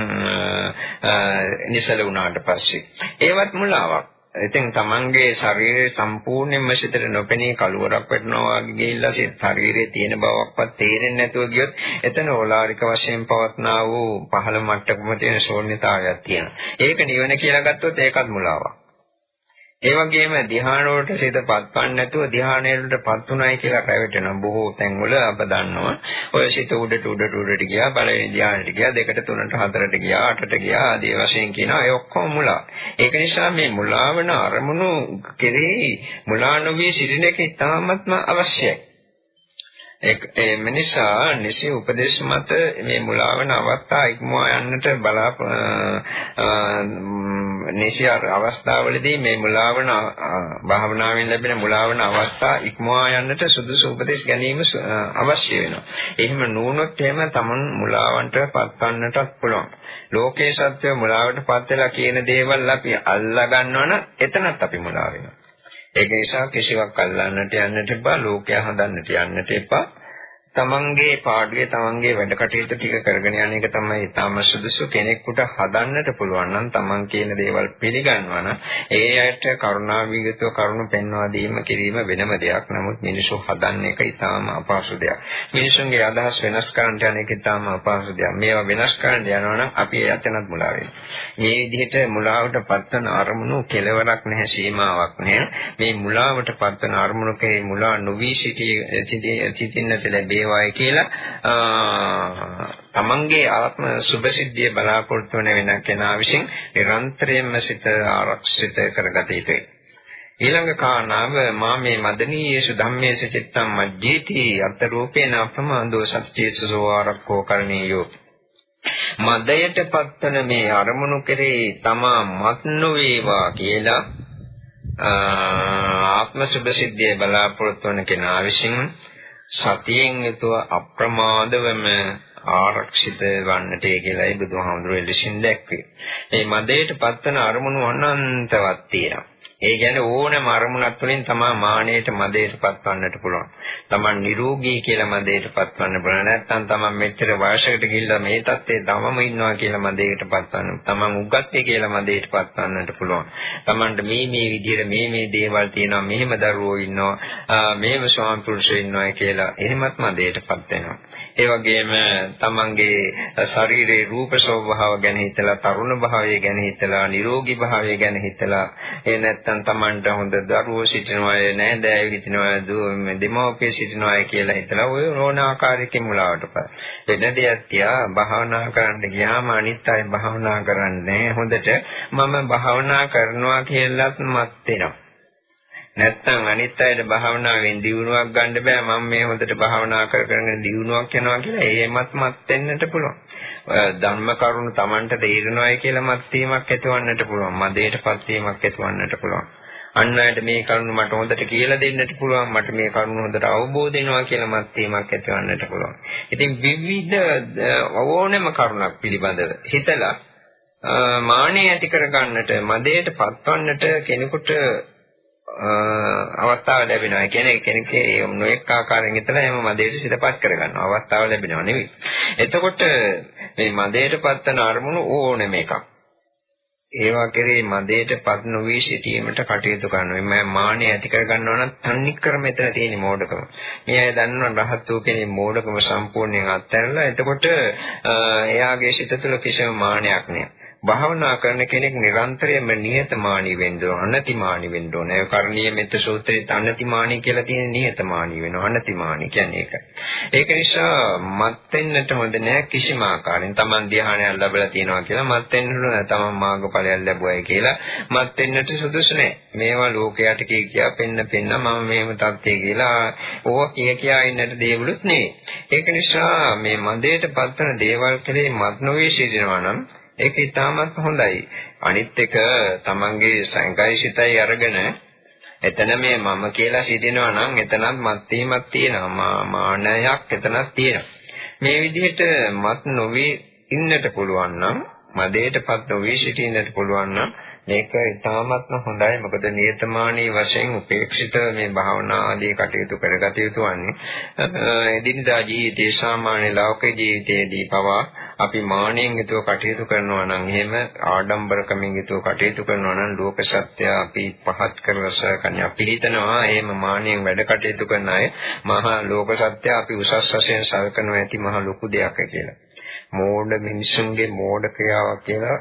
නිසල වුණාට පස්සේ. ඒවත් මුලාවක්. ඉතින් තමන්ගේ ශරීරයේ සම්පූර්ණයෙන්ම සිතට නොපෙනී කලවරක් වැටෙනවා වගේ ගිහිල්ලා ශරීරයේ තියෙන බවක්වත් තේරෙන්නේ නැතුව ගියොත් එතන ඕලාරික වශයෙන් පවත්නා වූ පහළ මට්ටමක තියෙන ශූන්‍යතාවයක් තියෙනවා. ඒක නිවන කියලා ගත්තොත් ඒකත් මුලාවක්. ඒ වගේම ධ්‍යාන වලට සිතපත් පන්න නැතුව ධ්‍යානයලටපත් උනායි කියලා පැවැටෙන බොහෝ තැන්වල අප දන්නවා. ඔය සිත උඩට උඩට උඩට ගියා, පළවෙනි ධ්‍යානෙට ගියා, දෙකට තුනට හතරට ගියා, අටට ගියා ආදී වශයෙන් කියනවා. ඒ ඔක්කොම මුලා. ඒක නිසා මේ මුලාවන අරමුණු කෙරෙහි මුලා නොවී සිටින එක ඉතාමත්ම අවශ්‍යයි. ඒ මිනිසා නිසි උපදේශ මත මේ මුලාවන අවස්ථා ඉක්මවා යන්නට බලා නිසි අවස්ථාවලදී මේ මුලාවන භාවනාවෙන් ලැබෙන මුලාවන අවස්ථා ඉක්මවා යන්නට සුදුසු උපදේශ ගැනීම අවශ්‍ය වෙනවා. එහෙම නුනොත් එහෙම තමන් මුලාවන්ට පත්වන්නටත් පුළුවන්. ලෝකේ සත්‍ය මුලාවට පත් වෙලා කියන දේවල් අපි අල්ලා ගන්නවනම් එතනත් අපි මුලා වෙනවා. ඒක නිසා කිසිවක් අල්ලන්නට යන්නට එපා, ලෝකයා හදන්නට යන්නට එපා. තමන්ගේ පාඩුවේ තමන්ගේ වැඩ කටයුතු ටික කරගෙන යන එක තමයි ඊටම සුදුසු කෙනෙකුට හදන්නට පුළුවන් නම් තමන් කියන දේවල් පිළිගන්නවා නම් ඒ අයට කරුණාවිගතව කරුණ පෙන්වා දීම කිරීම වෙනම දෙයක්. නමුත් මිනිස්සු හදන්න එක ඊටම අපහසු දෙයක්. මිනිසුන්ගේ අදහස් වෙනස් කරන්න යන එක ඊටම අපහසු දෙයක්. මේවා වෙනස් කරන්න යනවා නම් අපි එතනත් මුලා වෙනවා. මේ විදිහට මුලාවට පත්වන අරමුණු කෙලවරක් නැහැ සීමාවක් නැහැ. මේ මුලාවට පත්වන අරමුණකේ මුලා නොවි සිටි සිටින්නට ලැබේ වේවායි කියලා තමන්ගේ ආත්ම සුභසිද්ධිය බලාපොරොත්තු වෙන වෙන කෙනා විසින් නිරන්තරයෙන්ම සිත ආරක්ෂිත කරගත යුතුයි. ඊළඟ කාරණාව මා මේ මදනීයේසු ධම්මේසු චිත්තම් මජ්ජේති අත් රූපේන අප්‍රමාදෝ සත්‍යේසු ආරක්කෝ කරණීයෝ මදයට පත්වන මේ අරමුණු කෙරේ තමා මත් නොවේවා කියලා ආත්ම සුභසිද්ධිය බලාපොරොත්තු වන කෙනා විසින් සතියෙන් යුතුව අප්‍රමාදවම ආරක්ෂිත වන්නටයි කියලායි බුදුහාමුදුරුවෝ එලෙසින් දැක්වේ. මේ මදයට පත්වන අරමුණු අනන්තවත් තියෙනවා. ඒ කියන්නේ ඕනෑම අරමුණක් වලින් තමා මානෙට මදයට පත්වන්නට පුළුවන්. තමන් නිරෝගී කියලා මදයට පත්වන්න පුළුවන්. නැත්නම් තමන් මෙච්චර වයසකට ගිහිල්ලා මේ තත්ත්වයේ තමම ඉන්නවා කියලා මදයට පත්වන්න. තමන් උගත්ය කියලා මදයට පත්වන්නට පුළුවන්. තමන්ට මේ මේ විදිහට මේ මේ දේවල් තියෙනවා. මෙහෙම දරුවෝ ඉන්නවා. මෙහෙම ස්වාමි පුරුෂයෝ ඉන්නවා කියලා එහෙමත් මදයට පත් වෙනවා. ඒ වගේම තමන්ගේ ශරීරයේ රූප ස්වභාව ගැන හිතලා, තරුණ භාවය ගැන හිතලා, නිරෝගී භාවය ගැන හිතලා, ඒ නැත්නම් නැත්නම් Tamanට හොඳ දරුවෝ සිටිනවා නෑදෑයෝ සිටිනවා දෙමව්පිය සිටිනවා කියලා හිතලා ඔය ඕන ආකාරයකින් මුලාවටපත් වෙන දෙයක් තියා භාවනා කරන්න ගියාම අනිත් අය භාවනා කරන්නේ හොඳට මම භාවනා කරනවා කියලාත් මත් වෙනවා. නැත්තම් අනිත් අයට භාවනාවෙන් දියුණුවක් ගන්න බෑ මම මේ හොඳට භාවනා කර කරගෙන දියුණුවක් යනවා කියලා එහෙමත් මත් වෙන්නට පුළුවන්. ධර්ම කරුණු Tamanට තේරෙනවායි කියලා මත් වීමක් ඇතිවන්නට පුළුවන්. මදේටපත් වීමක් ඇතිවන්නට පුළුවන්. අන් අයට මේ කරුණු මට හොඳට කියලා දෙන්නට පුළුවන්. මට මේ කරුණු හොඳට අවබෝධ වෙනවා කියලා මත් වීමක් ඇතිවන්නට පුළුවන්. ඉතින් විවිධ ඕනෑම කරුණක් පිළිබඳව හිතලා මානෙ ඇති කරගන්නට මදයට පත්වන්නට කෙනෙකුට අවස්ථාව ලැබෙනවා. ඒ කියන්නේ කෙනෙක්ගේ නොඑක ආකාරයෙන් හිතලා එහෙම මදේට සිතපත් කරගන්නවා. අවස්ථාව ලැබෙනවා නෙවෙයි. එතකොට මේ මදේට පත්වන අරමුණු ඕනෙම එකක්. ඒවා කෙරේ මදේට පත් නොවී සිටීමට කටයුතු කරනවා. මේ මානෙ ඇති කර ගන්නවා නම් තන්නේ කර මෙතන තියෙන මෝඩකම. මේ අය දන්නවා රහත් වූ කෙනෙක් මෝඩකම සම්පූර්ණයෙන් අත්හැරලා එතකොට එයාගේ සිත තුළ කිසිම මානයක් නෑ. භාවනා කරන කෙනෙක් නිරන්තරයෙන්ම නිහතමානී වෙන්න ඕන අනතිමානී වෙන්න ඕන. ඒ කරණීය මෙත්ත සූත්‍රයේ අනතිමානී කියලා තියෙන නිහතමානී වෙනවා. අනතිමානී කියන්නේ ඒකයි. ඒක නිසා මත් වෙන්නට හොඳ නෑ කිසිම ආකාරයෙන්. Taman ධ්‍යානයක් ලැබලා තියෙනවා කියලා මත් වෙන්න නෑ. Taman මාර්ගඵලයක් ලැබුවයි කියලා මත් වෙන්නට සුදුසු නෑ. මේවා ලෝකයට කිය කියා පෙන්න පෙන්න මම මේව தත්ත්වයේ කියලා ඕවා කිය කියා ඉන්නට දේවලුත් නෙවෙයි. ඒක නිසා මේ මදයට පත්වන දේවල් කෙරේ මත් නොවේ සිටිනවා නම් ඒක ඉතාමත් හොඳයි. අනිත් එක තමන්ගේ සංකයි සිතයි අරගෙන එතන මේ මම කියලා සිටිනවා නම් එතනත් මත් වීමක් තියෙනවා. මානයක් එතනක් තියෙනවා. මේ විදිහට මත් නොවි ඉන්නට පුළුවන් නම් මදේටපත් නොවි සිටින්නට පුළුවන් නම් මේක ඉතාමත්ම හොඳයි. මොකද නියතමානී වශයෙන් උපේක්ෂිත මේ භාවනා ආදී කටයුතු කරගත යුතු වන්නේ එදිනදා ජීවිතයේ සාමාන්‍ය ලෞකික ජීවිතයේදී පවා අපි මානෙන් යුතුව කටයුතු කරනවා නම් එහෙම ආඩම්බරකමින් යුතුව කටයුතු කරනවා නම් ලෝක සත්‍ය අපි පහත් කරලා සකන්නේ අපි හිතනවා එහෙම මානෙන් වැඩ කටයුතු කරන අය මහා ලෝක සත්‍ය අපි උසස් වශයෙන් සලකනවා ඇති මහා ලොකු දෙයක් කියලා. මෝඩ මිනිසුන්ගේ මෝඩ ක්‍රියාවක් කියලා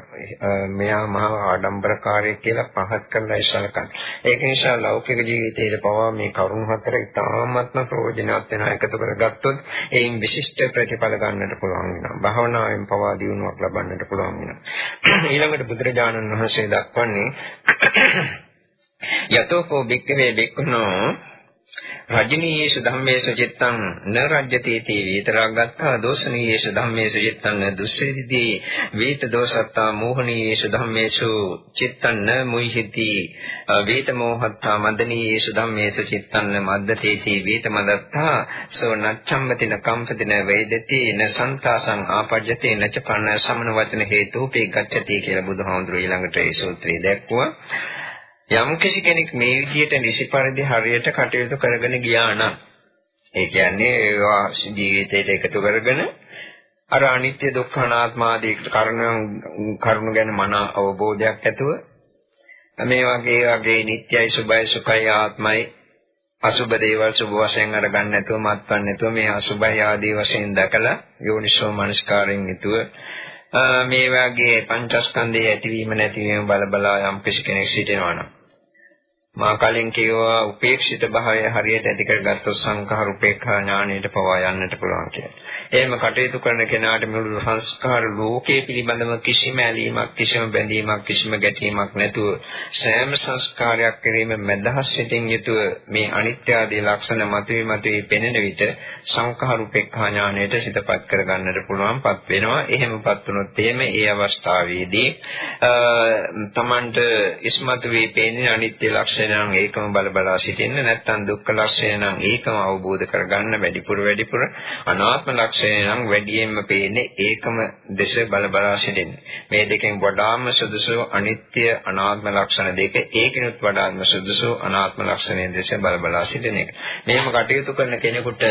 මෙයා මහා ආඩම්බරකාරයෙක් කියලා පහත් කරලා ඉස්සලකන. ඒක නිසා ලෞකික ජීවිතයේ පවා මේ කරුණ හතර ඉතාමත්ම ප්‍රයෝජනවත් වෙනවා එකතු කරගත්තොත් එයින් විශිෂ්ට ප්‍රතිඵල ගන්නට පුළුවන් වෙනවා. භාවනාවෙන් පවා දියුණුවක් ලබන්නට පුළුවන් වෙනවා. ඊළඟට බුදුරජාණන් වහන්සේ දක්වන්නේ යතෝකෝ බික්කවේ බික්කුණෝ රජනීයේසු ධම්මේසු චිත්තං න රජ්‍යති තී විතරක් ගත්තා. දෝෂනීයේසු ධම්මේසු චිත්තං න දුස්සේති වේත දෝසත්තා මෝහනීයේසු ධම්මේසු චිත්තං න මුයිහිති වේත මෝහත්තා මදනීයේසු ධම්මේසු චිත්තං න මද්දති තී වේත මදත්තා. සෝ නච්ඡම්මතින කම්පතින වේදති. න සන්තාසං ආපජ්ජති නච පන්න සමන වචන හේතුපේ ගච්ඡති කියලා බුදුහාමුදුරුවෝ ඊළඟට ඒ සූත්‍රය දැක්වුවා. යම් කිසි කෙනෙක් මේ විදිහට නිසි පරිදි හරියට කටයුතු කරගෙන ගියා නම් ඒ කියන්නේ ඒවා ජීවිතයට එකතු කරගෙන අර අනිත්‍ය දුක්ඛ අනාත්ම ආදී කරුණු කරුණු ගැන මන අවබෝධයක් ඇතුව මේ වගේ වගේ නිට්යයි සුභයි සුඛයි ආත්මයි අසුබ දේවල් සුභ වශයෙන් අරගන්න නැතුව මත්පන් නැතුව මේ අසුභයි ආදී වශයෙන් දැකලා යෝනිසෝ මනස්කාරයෙන් යුතුව මේ වගේ පංචස්කන්ධයේ ඇතිවීම නැතිවීම බල බලා යම් කිසි කෙනෙක් සිටිනවා නම් මා කලින් කියවා උපේක්ෂිත භාවය හරියට ඇති කරගත්තොත් සංඛාර උපේක්ඛා ඥාණයට පවා යන්නට පුළුවන් කියලා. එහෙම කටයුතු කරන කෙනාට මුළු සංස්කාර ලෝකයේ පිළිබඳව කිසිම ඇලීමක්, කිසිම බැඳීමක්, කිසිම ගැටීමක් නැතුව සෑම සංස්කාරයක් කිරීම මදහස් සිටින් යුතුව මේ අනිත්‍ය ආදී ලක්ෂණ මතුවී මතුවී පෙනෙන විට සංඛාර උපේක්ඛා ඥාණයට සිතපත් කරගන්නට පුළුවන්පත් වෙනවා. එහෙමපත් වුණොත් එහෙම ඒ අවස්ථාවේදී තමන්ට ඉස්මතු වී පෙනෙන අනිත්‍ය ලක්ෂණ නම් ඒකම බල බලා සිටින්න නැත්නම් දුක්ඛ ලක්ෂණය නම් ඒකම අවබෝධ කරගන්න වැඩිපුර වැඩිපුර. අනාත්ම ලක්ෂණය නම් වැඩියෙන්ම පේන්නේ ඒකම දේශ බල බලා සිටින්න. මේ දෙකෙන් වඩාම සුදුසු අනිත්‍ය අනාත්ම ලක්ෂණ දෙක ඒකිනුත් වඩාම සුදුසු අනාත්ම ලක්ෂණය දේශ බල බලා සිටින එක. මේම කටයුතු කරන කෙනෙකුට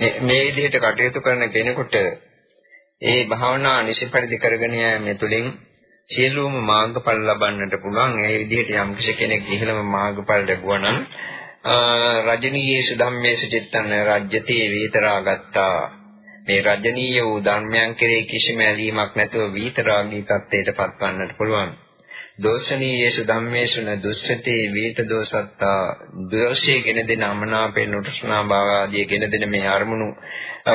මේ විදිහට කටයුතු කරන කෙනෙකුට ඒ භාවනා නිසිපරිදි කරගෙන යෑමේ තුලින් සියලුම මාර්ගඵල ලබන්නට පුළුවන්. ඒ විදිහට යම් කෙනෙක් ඉහළම මාර්ගඵල ලැබුවා නම් රජනීයේසු ධම්මේසු චිත්තං රාජ්‍යති වේතරාගත්තා මේ රජනීය වූ ධර්මයන් කෙරෙහි කිසිම ඇලීමක් නැතුව වීතරාගී තත්ත්වයට පත්වන්නට පුළුවන්. දෝෂණීයේසු ධම්මේසු න දුස්සතේ වේත දෝසත්තා දෝෂයේ ගෙන දෙන අමනාපේ නුට්ඨනා භාව ආදී ගෙන දෙන මේ අරමුණු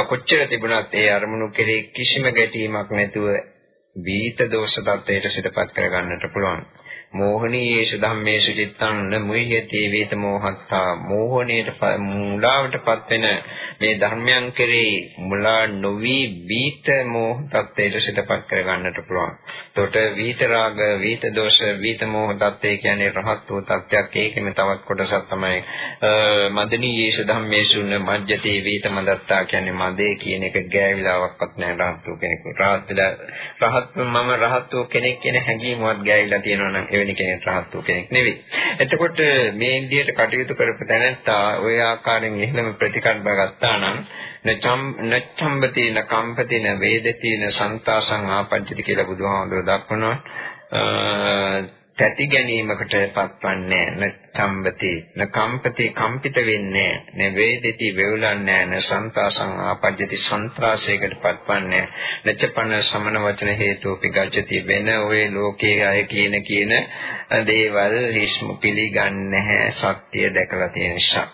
කොච්චර තිබුණත් ඒ අරමුණු කෙරේ කිසිම ගැටීමක් නැතුව වීත දෝෂ තත්ත්වයට සිතපත් කරගන්නට පුළුවන්. මෝහණීයේසු ධම්මේසු චිත්තං න මුහ්‍යති වේත මෝහත්තා මෝහණයට මුලාවටපත් වෙන මේ ධර්මයන් කෙරෙහි මුලා නොවි වීත මෝහ තත්ත්වයට සිතපත් කරගන්නට පුළුවන්. එතකොට වීත රාග, වීත දෝෂ, වීත මෝහ තත්ත්වය කියන්නේ රහත් වූ තත්ත්වයක්. ඒකෙම තවත් කොටසක් තමයි මදනීයේසු ධම්මේසු න මජ්ජති වීත මදත්තා කියන්නේ මදේ කියන එක ගෑවිලාවක්වත් නැහැ රහත් වූ කෙනෙකු. රහත් වෙලා රහත් මම රහත් වූ කෙනෙක් කියන හැඟීමවත් ගෑවිලා තියෙනවා නම් එවැනි කෙනෙක් රහත් වූ කෙනෙක් නෙවෙයි. එතකොට මේ ඉන්දියට කටයුතු කරපු තැනත්තා ওই ආකාරයෙන් ඉහළම ප්‍රතිකල්ප ගත්තා නම් නචම් නච්ඡම්බති නකම්පති න වේදති න සන්තාසං ආපජ්ජති කියලා බුදුහාමුදුරුවෝ දක්වනවා. තැති ගැනීමකට පත්වන්නේ නච්ඡම්බති නකම්පති කම්පිත වෙන්නේ නෙවේදිති වෙවුලන්නේ න සන්තාසං ආපජ්ජති සන්ත්‍රාසයකට පත්වන්නේ නච්චපන සමන වචන හේතුපි ගච්ඡති වෙන ඔය ලෝකයේ අය කියන කියන දේවල් හිස්මු පිළිගන්නේ නැහැ. සත්‍ය දැකලා තියෙන නිසා.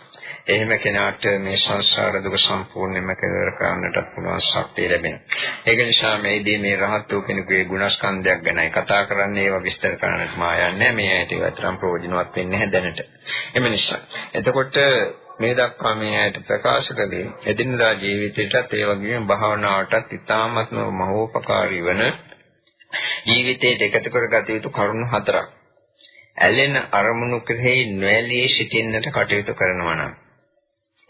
එහෙම කෙනාට මේ සංසාර දුක සම්පූර්ණයෙන්ම කෙලවර කරන්නට පුළුවන් ශක්තිය ලැබෙනවා. ඒක නිසා මේදී මේ රහත් වූ කෙනෙකුගේ ගුණස්කන්ධයක් ගැනයි කතා කරන්නේ ඒවා විස්තර කරන්නත් මා යන්නේ. මේ ඇයිට විතරම් ප්‍රයෝජනවත් වෙන්නේ නැහැ දැනට. එම නිසා. එතකොට මේ දක්වා මේ ඇයට ප්‍රකාශ කළේ එදිනදා ජීවිතයටත් ඒ වගේම භාවනාවටත් ඉතාමත්ම මහෝපකාරී වන ජීවිතයට එකතු කරගත යුතු කරුණු හතරක්. ඇලෙන අරමුණු කෙරෙහි නොඇලී සිටින්නට කටයුතු කරනවා නම්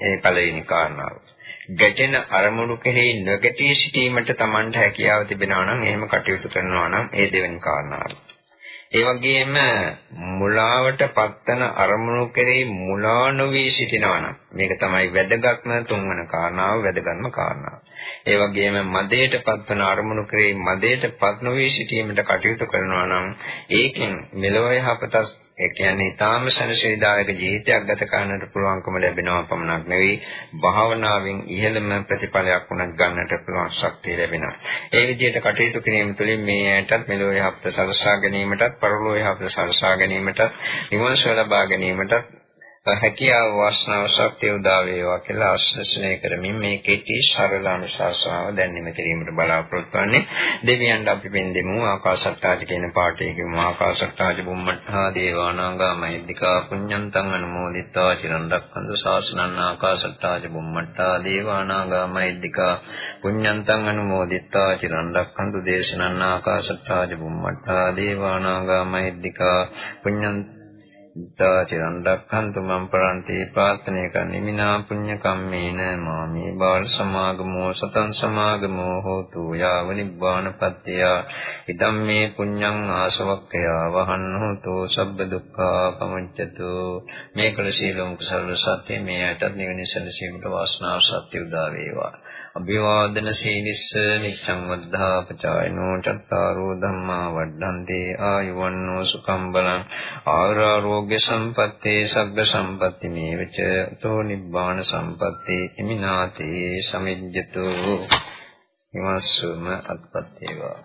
ඒ පළවෙනි කාරණාව. ගැටෙන අරමුණු කෙරෙහි නොගැටී සිටීමට Tamanට හැකියාව තිබෙනවා නම් එහෙම කටයුතු කරනවා නම් ඒ දෙවෙනි කාරණාව. ඒ වගේම මුලාවට පත්තන අරමුණු කෙරෙහි මුලා නොවී සිටිනවා නම් මේක තමයි වැදගත්ම තුන්වන කාරණාව වැදගත්ම කාරණාව. ඒ වගේම මදයට පත්වන අරමුණු කෙරෙහි මදයට පත් නොවී සිටීමට කටයුතු කරනවා නම් ඒකෙන් මෙලොව යහපත ඒ කියන්නේ ඊටාම සනසීදායක ජීවිතයක් ගත කරන්නට පුළුවන්කම ලැබෙනවා පමණක් නෙවෙයි භාවනාවෙන් ඉහළම ප්‍රතිඵලයක් උනත් ගන්නට පුළුවන් ශක්තිය ලැබෙනවා. ඒ විදිහට කටයුතු කිරීම තුළින් මේ ඇයටත් මෙලොව යහපත සලසා ගැනීමටත් පරලොව යහපත සලසා ගැනීමටත් නිවන් සුව ලබා ගැනීමටත් හැකියාව වාසනාව ශක්තිය උදා වේවා කියලා ආශිර්වාදනය කරමින් මේ කෙටි සරල අනුශාසනාව දැන් මෙතීමට බලාපොරොත්තු වෙන්නේ. දෙවියන්ට අපි පින් දෙමු ආකාශත්තාජ කියන පාඨයේ කිව්ව ආකාශත්තාජ බුම්මඨා දේවානාගා මහිද්దికා පුඤ්ඤන්තං අනුමෝදිත්වා චිරන් රක්ඛන්තු ශාසනං ආකාශත්තාජ බුම්මඨා දේවානාගා මහිද්దికා පුඤ්ඤන්තං අනුමෝදිත්වා චිරන් රක්ඛන්තු දේශනං ආකාශත්තාජ බුම්මඨා දේවානාගා මහිද්దికා පුඤ්ඤන්තං දාචිරන් දක්ඛන්තු මම් පරන්ති ප්‍රාර්ථනේ කන්නිමිනා පුඤ්ඤ කම්මේන මාමේ බාල සමාගමෝ සතං සමාගමෝ හෝතු යාව නිබ්බානපත්තිය ඉදම් මේ පුඤ්ඤං ආසවක්ඛයා වහන්නෝතෝ සබ්බ දුක්ඛා පමුච්ඡතු. මේ කළ සීලං කුසල සත්‍ය මේ ඇටත් නිවන සැලසීමට වාසනාව සත්‍ය උදා වේවා. අභිවාදන සීනිස්ස නිච්ඡං වද්ධා පචායනෝ චත්තාරෝ ධම්මා වඩ්ඩන්තේ ආයුවන්නෝ සුඛං බලං ආරෝග්‍ය සම්පත්තේ සග්ග සම්පatti මේවච තෝ නිබ්බාන සම්පත්තේ ඉමිනාතේ සමිජ්ජතු. හිමස්සුම අත්පත්තේවා